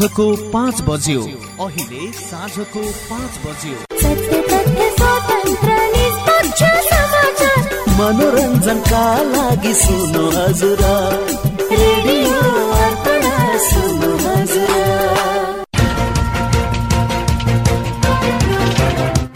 साँझको पाँच बज्यो। अहिले साँझको पाँच बज्यो। मनोरञ्जनका लागि सुन्नु हजुर।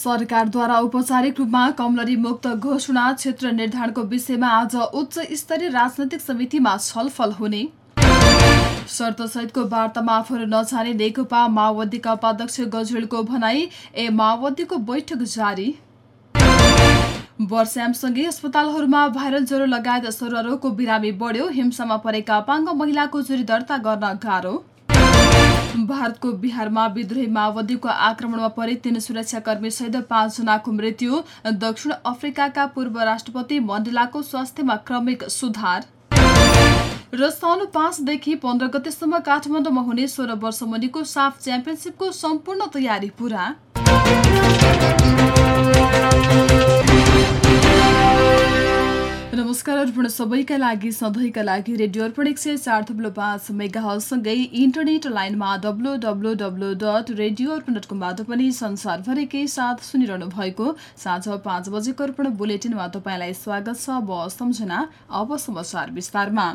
सरकारद्वारा औपचारिक रूपमा कमलरी मुक्त घोषणा क्षेत्र निर्धारणको विषयमा आज उच्च स्तरीय राजनैतिक समितिमा छलफल हुने। शर्तसहितको वार्तामा आफूहरू नजाने नेकपा माओवादीका उपाध्यक्ष गजरेलको भनाई ए माओवादीको बैठक जारी। वर्षामसँगै अस्पतालहरूमा भाइरल ज्वरो लगायत स्वररोगको बिरामी बढ्यो। हिंसामा परेका अपाङ्ग महिलाको जुरी दर्ता गर्न गाह्रो। भारतको बिहारमा विद्रोही माओवादीको आक्रमणमा परे तीन सुरक्षाकर्मी सहित पाँचजनाको मृत्यु। दक्षिण अफ्रिकाका पूर्व राष्ट्रपति मण्डेलाको स्वास्थ्यमा क्रमिक सुधार। र साउन पाँचदेखि पन्ध्र गतेसम्म काठमाडौँमा हुने सोह्र वर्ष मुनिको साफ च्याम्पियनसिपको सम्पूर्ण तयारी पूरा। नमस्कार अर्पण सबैका लागि सधैँका लागि रेडियो अर्पण एक सय चार थुप्लो पाँच मेगाहलसँगै इन्टरनेट लाइनमा W W W dot radio Arpan dot कमबाट पनि संसारभरिकै साथ सुनिरहनु भएको साँझ पाँच बजेको अर्पण बुलेटिनमा तपाईँलाई स्वागत छ अब सम्झना अब समाचार विस्तारमा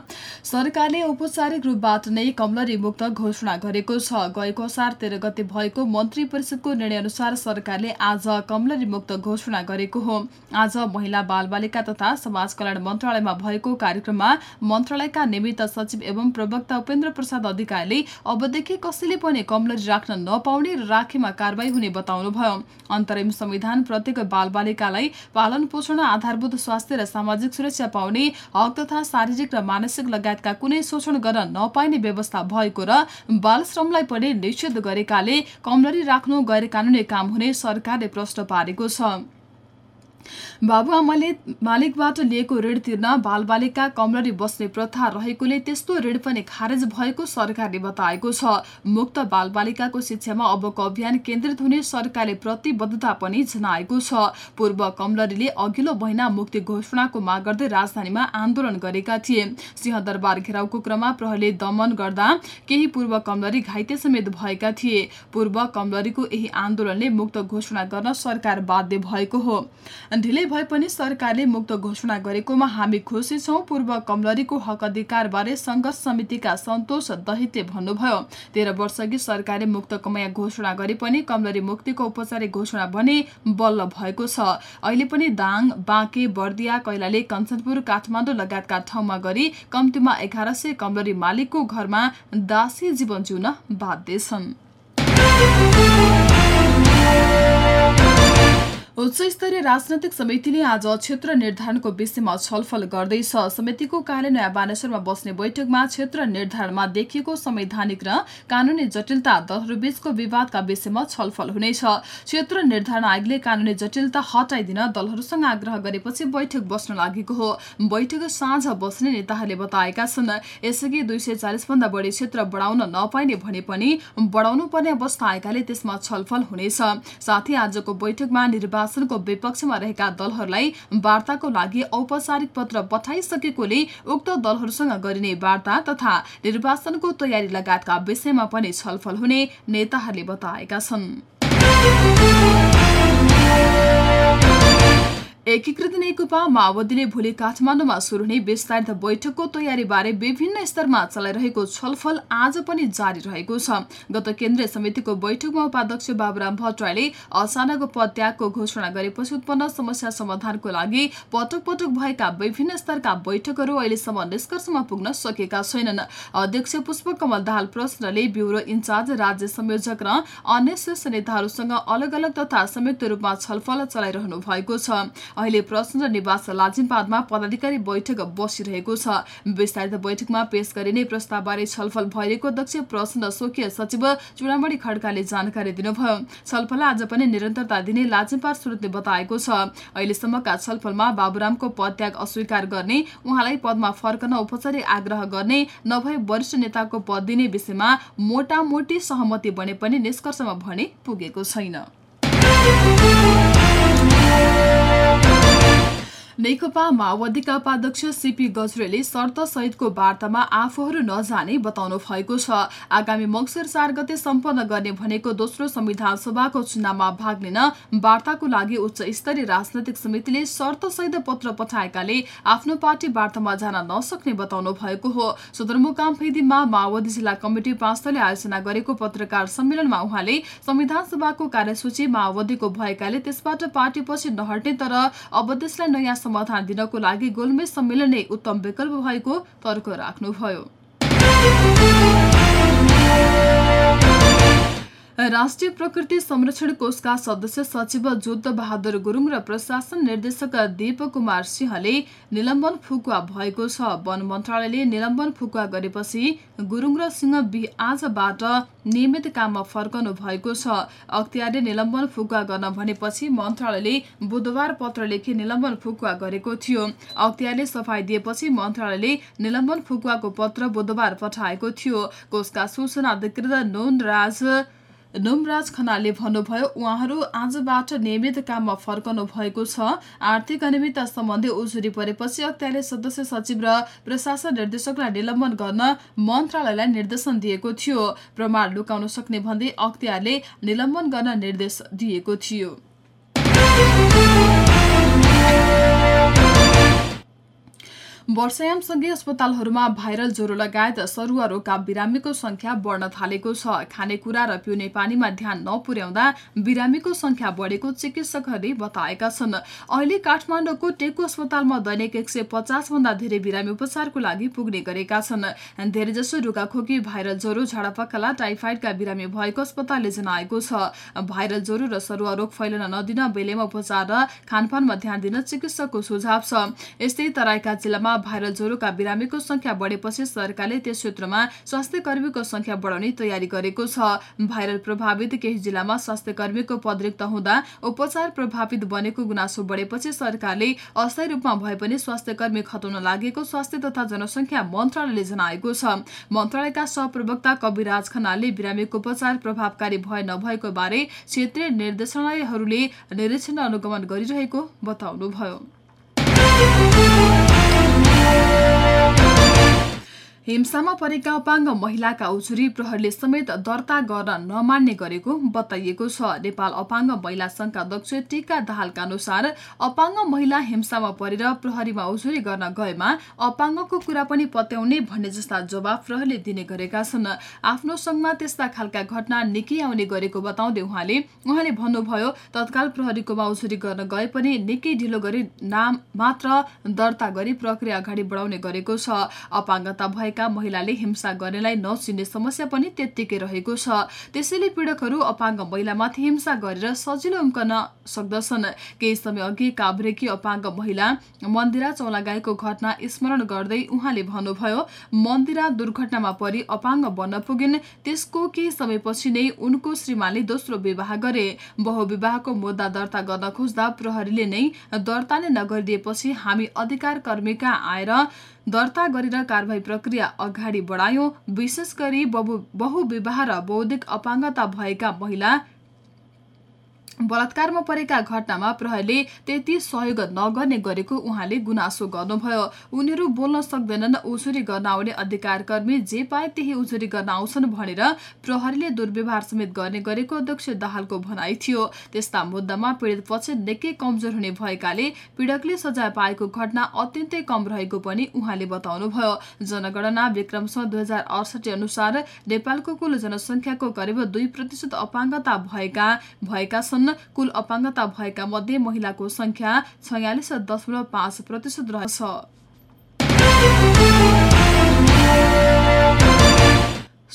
सरकारले औपचारिक रूपबाट नै कमलरी मुक्त घोषणा गरेको छ गएको असार तेह्र गते भएको मन्त्री परिषदको निर्णय अनुसार सरकारले आज कमलरी मुक्त घोषणा गरेको हो आज महिला बालबालिका तथा समाज कल्याण मन्त्रालयमा भएको कार्यक्रममा मन्त्रालयका निमित्त सचिव एवं प्रवक्ता उपेन्द्र प्रसाद अधिकारीले अबदेखि कसैले पनि कमलरी राख्न नपाउने र राखेमा कारवाही हुने बताउनुभयो अन्तरिम संविधान प्रत्येक बालबालिकालाई पालन पोषण आधारभूत स्वास्थ्य र सामाजिक सुरक्षा पाउने हक तथा शारीरिक र मानसिक लगायतका कुनै शोषण गर्न नपाइने व्यवस्था भएको र बाल श्रमलाई पनि निषेध गरेकाले कमलरी राख्नु गैर कानूनी काम हुने सरकारले प्रश्न पारेको छ बाबुआमाले मालिकबाट लिएको ऋण तिर्न बालबालिका कमलरी बस्ने प्रथा रहेकोले त्यस्तो ऋण पनि खारेज भएको सरकारले बताएको छ। मुक्त बालबालिकाको शिक्षामा अबको अभियान केन्द्रित हुने सरकारले प्रतिबद्धता पनि जनाएको छ। पूर्व कमलरीले अघिल्लो महिना मुक्ति घोषणाको माग गर्दै राजधानीमा आन्दोलन गरेका थिए। सिंहदरबार घेराउको क्रममा प्रहरीले दमन गर्दा केही पूर्व कमलरी घाइते समेत भएका थिए। पूर्व कमलरीको यही आन्दोलनले मुक्त घोषणा गर्न सरकार बाध्य भएको हो। ढिलै भए पनि सरकारले मुक्त घोषणा गरेकोमा हामी खुसी छौँ। पूर्व कमलरीको हक अधिकारबारे संघर्ष समितिका सन्तोष दहितले भन्नुभयो। तेह्र वर्षअघि सरकारले मुक्त कमाया घोषणा गरे पनि कमलरी मुक्तिको औपचारिक घोषणा भने बल्ल भएको छ। अहिले पनि दाङ बाँके बर्दिया कैलाली कञ्चनपुर काठमाडौँ लगायतका ठाउँमा गरी कम्तीमा एघार सय कमलरी मालिकको घरमा दासी जीवन जिउन बाध्य छन्। उच्च स्तरीय राजनैतिक समितिले आज क्षेत्र निर्धारणको विषयमा छलफल गर्दैछ। समितिको कार्य नयाँ बानेश्वरमा बस्ने बैठकमा क्षेत्र निर्धारणमा देखिएको संवैधानिक र कानूनी जटिलता दलहरूबीचको विवादका विषयमा छलफल हुनेछ। क्षेत्र निर्धारण आयोगले कानूनी जटिलता हटाइदिन दलहरूसँग आग्रह गरेपछि बैठक बस्न लागेको हो। बैठक साँझ बस्ने नेताहरूले बताएका छन् यसअघि दुई सय चालिस भन्दा बढी क्षेत्र बढाउन नपाइने भने पनि बढाउनु पर्ने अवस्था आएकाले त्यसमा छलफल हुनेछ। साथै आजको बैठकमा निर्वाचन निर्वाचनको विपक्षमा रहेका दलहरूलाई वार्ताको लागि औपचारिक पत्र पठाइसकेकोले उक्त दलहरूसँग गरिने वार्ता तथा निर्वाचनको तयारी लगायतका विषयमा पनि छलफल हुने नेताहरूले बताएका छन्। एकीकृत नेकपा माओवादीले भोलि काठमाडौँमा सुरु हुने विस्तारित बैठकको तयारीबारे विभिन्न स्तरमा चलाइरहेको छलफल आज पनि जारी रहेको छ। गत केन्द्रीय समितिको बैठकमा उपाध्यक्ष बाबुराम भट्टराईले अचानक पदत्यागको घोषणा गरेपछि उत्पन्न समस्या समाधानको लागि पटक पटक भएका विभिन्न स्तरका बैठकहरू अहिलेसम्म निष्कर्षमा पुग्न सकेका छैनन्। अध्यक्ष पुष्पकमल दाहाल प्रश्नले ब्युरो इन्चार्ज राज्य संयोजक र अन्य शीर्ष नेताहरूसँग अलग अलग तथा संयुक्त रूपमा छलफल चलाइरहनु भएको छ। अहिले प्रचण्ड निवास लाजिमपादमा पदाधिकारी बैठक बसिरहेको छ। विस्तारित बैठकमा पेश गरिने प्रस्तावबारे छलफल भइरहेको अध्यक्ष प्रचण्ड स्वकीय सचिव चुडामणी खड्काले जानकारी दिनुभयो। छलफललाई आज पनि निरन्तरता दिने लाजिमपाद स्रोतले बताएको छ। अहिलेसम्मका छलफलमा बाबुरामको पदत्याग अस्वीकार गर्ने उहाँलाई पदमा फर्कन औपचारिक आग्रह गर्ने नभए वरिष्ठ नेताको पद दिने विषयमा मोटामोटी सहमति बने पनि निष्कर्षमा भने पुगेको छैन। नेकपा माओवादीका उपाध्यक्ष सीपी गजरेले शर्त सहितको वार्तामा आफूहरू नजाने बताउनु भएको छ। आगामी मक्सिर चार गते सम्पन्न गर्ने भनेको दोस्रो संविधान सभाको चुनावमा भाग लिन वार्ताको लागि उच्च स्तरीय राजनैतिक समितिले शर्त सहित पत्र पठाएकाले आफ्नो पार्टी वार्तामा जान नसक्ने बताउनु भएको हो। सदरमुकाम फेदीमा माओवादी जिल्ला कमिटी पाँचले आयोजना गरेको पत्रकार सम्मेलनमा उहाँले संविधान सभाको कार्यसूची माओवादीको भएकाले त्यसबाट पार्टी पछि नहट्ने तर अब त्यसलाई नयाँ समाधान दिनको लागि गोलमेज सम्मेलन नै उत्तम विकल्प भएको तर्क राख्नुभयो। राष्ट्रिय प्रकृति संरक्षण कोषका सदस्य सचिव जोद्ध बहादुर गुरुङ र प्रशासन निर्देशक दीप कुमार सिंहले निलम्बन फुकुवा भएको छ। वन मन्त्रालयले निलम्बन फुकुवा गरेपछि गुरुङ र सिंह आजबाट नियमित काममा फर्कनु भएको छ। अख्तियारले निलम्बन फुकुवा गर्न भनेपछि मन्त्रालयले बुधबार पत्र लेखी निलम्बन फुकुवा गरेको थियो। अख्तियारले सफाई दिएपछि मन्त्रालयले निलम्बन फुकुवाको पत्र बुधबार पठाएको थियो। कोषका सूचना अधिकृत नोन राज नोमराज खनालले भन्नुभयो उहाँहरू आजबाट नियमित काममा फर्कनु भएको छ। आर्थिक अनियमितता सम्बन्धी उजुरी परेपछि अख्तियारले सदस्य सचिव र प्रशासन निर्देशकलाई निलम्बन गर्न मन्त्रालयलाई निर्देशन दिएको थियो। प्रमाण लुकाउन सक्ने भन्दै अख्तियारले निलम्बन गर्न निर्देश दिएको थियो। वर्षायामसँगै अस्पतालहरूमा भाइरल ज्वरो लगायत सरुवा रोगका बिरामीको संख्या बढ्न थालेको छ। खानेकुरा र पिउने पानीमा ध्यान नपुर्याउँदा बिरामीको संख्या बढेको चिकित्सकहरूले बताएका छन्। अहिले काठमाडौँको टेकु अस्पतालमा दैनिक एक सय पचास भन्दा धेरै बिरामी उपचारको लागि पुग्ने गरेका छन्। धेरैजसो रुगाखोकी भाइरल ज्वरो झाडापखाला टाइफाइडका बिरामी भएको अस्पतालले जनाएको छ। भाइरल ज्वरो र सरुवा रोग फैलन नदिन बेलेमा उपचार र खानपानमा ध्यान दिन चिकित्सकको सुझाव छ। यस्तै तराईका जिल्लामा भाइरल ज्वरोका बिरामीको संख्या बढेपछि सरकारले त्यस क्षेत्रमा स्वास्थ्य कर्मीको संख्या बढाउने तयारी गरेको छ। भाइरल प्रभावित केही जिल्लामा स्वास्थ्य कर्मीको पदरिक्त हुँदा उपचार प्रभावित बनेको गुनासो बढेपछि सरकारले अस्थायी रूपमा भए पनि स्वास्थ्य कर्मी खटाउन लागेको स्वास्थ्य तथा जनसंख्या मन्त्रालयले जनाएको छ। मन्त्रालयका सहप्रवक्ता कविराज खनालले बिरामीको उपचार प्रभावकारी भए नभएको बारे क्षेत्रीय निर्देशनालयहरूले निरीक्षण अनुगमन गरिरहेको बताउनुभयो। हिंसामा परेका अपाङ्ग महिलाका उजुरी प्रहरले समेत दर्ता गर्न नमान्ने गरेको बताइएको छ। नेपाल अपाङ्ग महिला संघका अध्यक्ष टीका दाहालका अनुसार अपाङ्ग महिला हिंसामा परेर प्रहरीमा उजुरी गर्न गएमा अपाङ्गको कुरा पनि पत्याउने भन्ने जस्ता जवाब प्रहरले दिने गरेका छन्। आफ्नो संघमा त्यस्ता खालका घटना निकै आउने गरेको बताउँदै उहाँले उहाँले भन्नुभयो तत्काल प्रहरीकोमा उजुरी गर्न गए पनि निकै ढिलो गरी नाम मात्र दर्ता गरी प्रक्रिया अगाडि बढाउने गरेको छ। अपाङ्गता भएका भएका महिलाले हिंसा गर्नेलाई नचिन्ने समस्या पनि त्यत्तिकै रहेको छ। त्यसैले पीड़कहरू अपाङ्ग महिलामाथि हिंसा गरेर सजिलो उम्कन सक्दछन्। केही समय अघि काभ्रेकी अपाङ्ग महिला मन्दिरा चौलागाईको घटना स्मरण गर्दै उहाँले भन्नुभयो मन्दिरा दुर्घटनामा परि अपाङ्ग बन्न पुगिन्। त्यसको केही समयपछि नै उनको श्रीमानले दोस्रो विवाह गरे। बहुविवाहको मुद्दा दर्ता गर्न खोज्दा प्रहरीले नै दर्ता नै नगरिदिएपछि हामी अधिकार कर्मीका आएर दर्ता गरेर कारवाही प्रक्रिया अगाडि बढायौं। विशेष गरी बहुविवाह र बौद्धिक अपाङ्गता भएका महिला बलात्कारमा परेका घटनामा प्रहरीले त्यति सहयोग नगर्ने गरेको उहाँले गुनासो गर्नुभयो। उनीहरू बोल्न सक्दैनन् उजुरी गर्न आउने अधिकार कर्मी जे पाए त्यही उजुरी गर्न आउँछन् भनेर प्रहरीले दुर्व्यवहार समेत गर्ने गरेको अध्यक्ष दाहालको भनाइ थियो। त्यस्ता मुद्दामा पीडित पक्ष निकै कमजोर हुने भएकाले पीड़कले सजाय पाएको घटना अत्यन्तै कम रहेको पनि उहाँले बताउनुभयो। जनगणना विक्रम दुई अनुसार नेपालको कुल जनसङ्ख्याको करिब दुई प्रतिशत अपाङ्गता भएका भएका छन्। कुल अपाङ्गता भएका मध्ये महिलाको संख्या छयालिस दशमलव पाँच प्रतिशत रहेछ।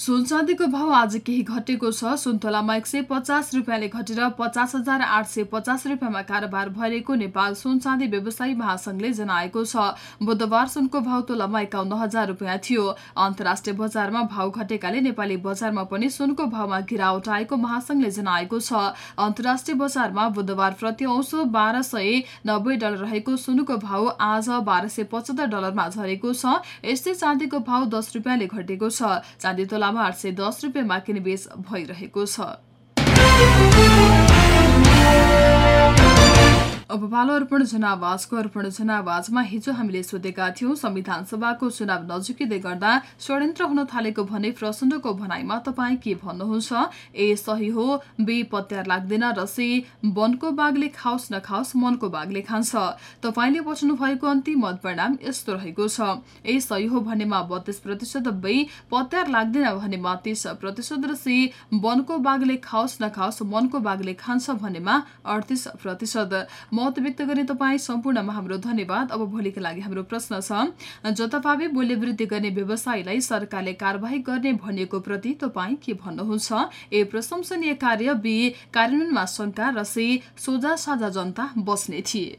सुन चाँदीको भाव आज केही घटेको छ। सुन्तोलामा एक सय पचास रुपियाँले घटेर पचास हजार आठ सय पचास रुपियाँमा कारोबार भइरहेको नेपाल सुन चाँदी व्यवसायी महासंघले जनाएको छ। बुधबार सुनको भाव तोलामा एकाउन्न हजार रुपियाँ थियो। अन्तर्राष्ट्रिय बजारमा भाव घटेकाले नेपाली बजारमा पनि सुनको भावमा गिरावट आएको महासंघले जनाएको छ। अन्तर्राष्ट्रिय बजारमा बुधबार प्रति औँसो बाह्र सय नब्बे डलर रहेको सुनको भाव आज बाह्र सय पचहत्तर डलरमा झरेको छ। यस्तै चाँदीको भाव दस रुपियाँले घटेको छ। चाँदी तोलामा आठ सय दस रुपियाँमा किनबेच भइरहेको छ। अब पालो अर्पण जनावाजको अर्पण जनावाजमा हिजो हामीले सोधेका थियौं संविधान सभाको चुनाव नजिकै गर्दा षड्यन्त्र हुन थालेको भने प्रचण्डको भनाइमा तपाईँ के भन्नुहुन्छ? ए सही हो। बी पत्यार लाग्दैन र सी वनको बाघले खाओस् नखाओस् मनको बाघले खान्छ। तपाईँले बच्नु भएको अन्तिम मत परिणाम यस्तो रहेको छ। ए सही हो भन्नेमा बत्तीस प्रतिशत बी पत्यार लाग्दैन भन्नेमा तीस प्रतिशत र सी वनको बाघले खाओस् नखाओस् मनको बाघले खान्छ भन्नेमा अडतिस प्रतिशत। मत व्यक्त गर्ने तपाईँ सम्पूर्णमा हाम्रो धन्यवाद। अब भोलिका लागि हाम्रो प्रश्न छ जताभावी मूल्य वृद्धि गर्ने व्यवसायीलाई सरकारले कारवाही गर्ने भनिएको प्रति तपाईँ के भन्नुहुन्छ? ए प्रशंसनीय कार्य बी कार्यान्वयनमा शंका र सी सोझा साझा जनता बस्ने थिए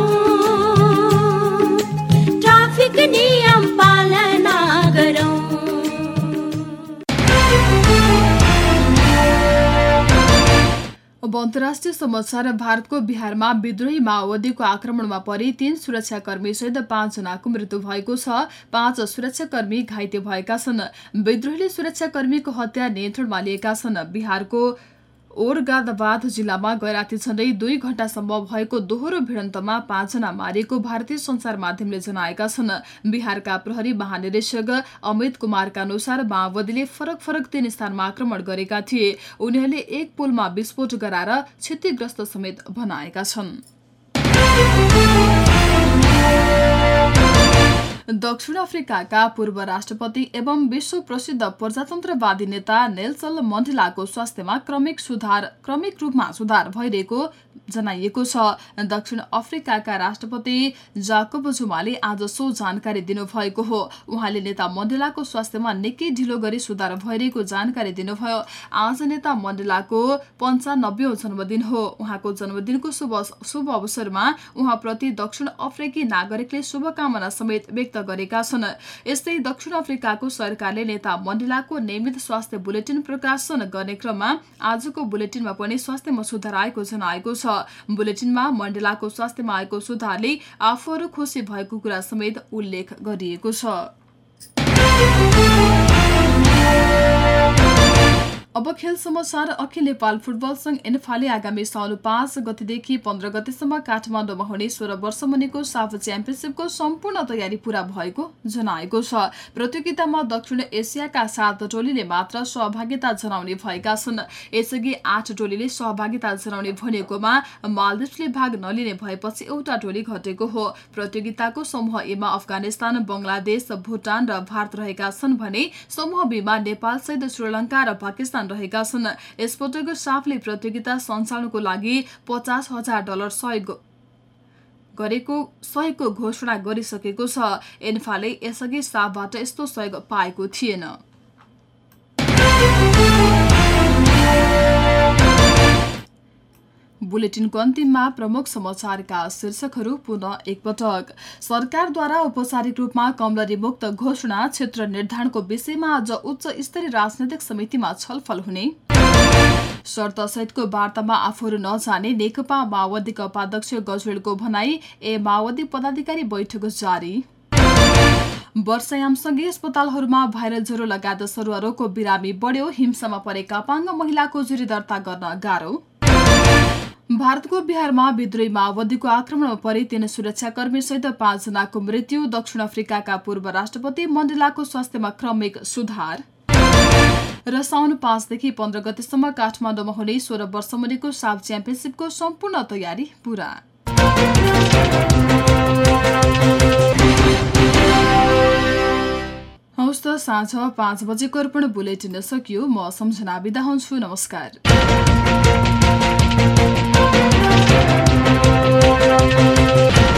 अब अन्तर्राष्ट्रिय समाचार भारतको बिहारमा विद्रोही माओवादीको आक्रमणमा परि तीन सुरक्षाकर्मी सहित पाँचजनाको मृत्यु भएको छ। पाँच सुरक्षाकर्मी घाइते भएका छन्। विद्रोहीले सुरक्षाकर्मीको हत्या नियन्त्रणमा लिएका छन्। बिहारको ओरगादाबाद जिल्लामा गैराती झण्डै दुई घण्टासम्म भएको दोहोरो भिडन्तमा पाँचजना मारिएको भारतीय संचार माध्यमले जनाएका छन्। बिहारका प्रहरी महानिदेशक अमित कुमारका अनुसार माओवादीले फरक फरक तीन स्थानमा आक्रमण गरेका थिए। उनीहरूले एक पुलमा विस्फोट गराएर क्षतिग्रस्त समेत बनाएका छन्। दक्षिण अफ्रिकाका पूर्व राष्ट्रपति एवं विश्व प्रसिद्ध प्रजातन्त्रवादी नेता नेल्सल मण्डेलाको स्वास्थ्यमा क्रमिक सुधार क्रमिक रूपमा सुधार भइरहेको जनाइएको छ। दक्षिण अफ्रिकाका राष्ट्रपति जाकोब जुमाले आज सो जानकारी दिनुभएको हो। उहाँले नेता मण्डेलाको स्वास्थ्यमा निकै ढिलो गरी सुधार भइरहेको जानकारी दिनुभयो। आज नेता मण्डेलाको पञ्चानब्बे जन्मदिन हो। उहाँको जन्मदिनको शुभ अवसरमा उहाँप्रति दक्षिण अफ्रिकी नागरिकले शुभकामना समेत व्यक्त गरेका छन्। यस्तै दक्षिण अफ्रिकाको सरकारले नेता मण्डेलाको नियमित स्वास्थ्य बुलेटिन प्रकाशन गर्ने क्रममा आजको बुलेटिनमा पनि स्वास्थ्यमा सुधार आएको जनाएको छ। बुलेटिनमा मण्डेलाको स्वास्थ्यमा आएको सुधारले आफूहरू खुसी भएको कुरा समेत उल्लेख गरिएको छ। अब खेल समाचार अखिल नेपाल फुटबल संघ एन्फाले आगामी साउन पाँच गतिदेखि पन्ध्र गतिसम्म काठमाडौँमा हुने सोह्र वर्ष मुनिको साफ च्याम्पियनसिपको सम्पूर्ण तयारी पूरा भएको जनाएको छ। प्रतियोगितामा दक्षिण एसियाका सात टोलीले मात्र सहभागिता जनाउने भएका छन्। यसअघि आठ टोलीले सहभागिता जनाउने भनेकोमा मालदिप्सले भाग नलिने भएपछि एउटा टोली घटेको हो। प्रतियोगिताको समूह एमा अफगानिस्तान बंगलादेश भूटान र भारत रहेका छन् भने समूह बीमा नेपालसहित श्रीलंका र पाकिस्तान रहेका छन्। यसपटक साफले प्रतियोगिता सञ्चालनको लागि पचास हजार डलर सहयोग गरेको सहयोगको घोषणा गरिसकेको छ। एन्फाले यसअघि साफबाट यस्तो सहयोग पाएको थिएन। बुलेटिनको अन्तिममा प्रमुख समाचारका शीर्षकहरू पुनः एकपटक। सरकारद्वारा औपचारिक रूपमा कमलरी मुक्त घोषणा क्षेत्र निर्धारणको विषयमा आज उच्च स्तरीय राजनैतिक समितिमा छलफल हुने। शर्तसहितको वार्तामा आफूहरू नजाने नेकपा माओवादीका उपाध्यक्ष गजवेलको भनाई ए माओवादी पदाधिकारी बैठक जारी। वर्षायामसँगै अस्पतालहरूमा भाइरल ज्वरो लगायत सरुवारोगको बिरामी बढ्यो। हिंसामा परेका पाङ्ग महिलाको जुरी दर्ता गर्न गाह्रो। भारतको बिहारमा विद्रोही माओवादीको आक्रमणमा परि तीन सुरक्षाकर्मी सहित पाँचजनाको मृत्यु दक्षिण अफ्रिकाका पूर्व राष्ट्रपति मण्डेलाको स्वास्थ्यमा क्रमिक सुधार र साउन पाँचदेखि पन्ध्र गतिसम्म काठमाडौँमा हुने सोह्र वर्ष मुनिको साफ च्याम्पियनसिपको सम्पूर्ण तयारी पूरा। हवस् त साँझ पाँच बजेको अर्पण बुलेटिन सकियो। म सम्झना बिदा हुन्छु। नमस्कार। Música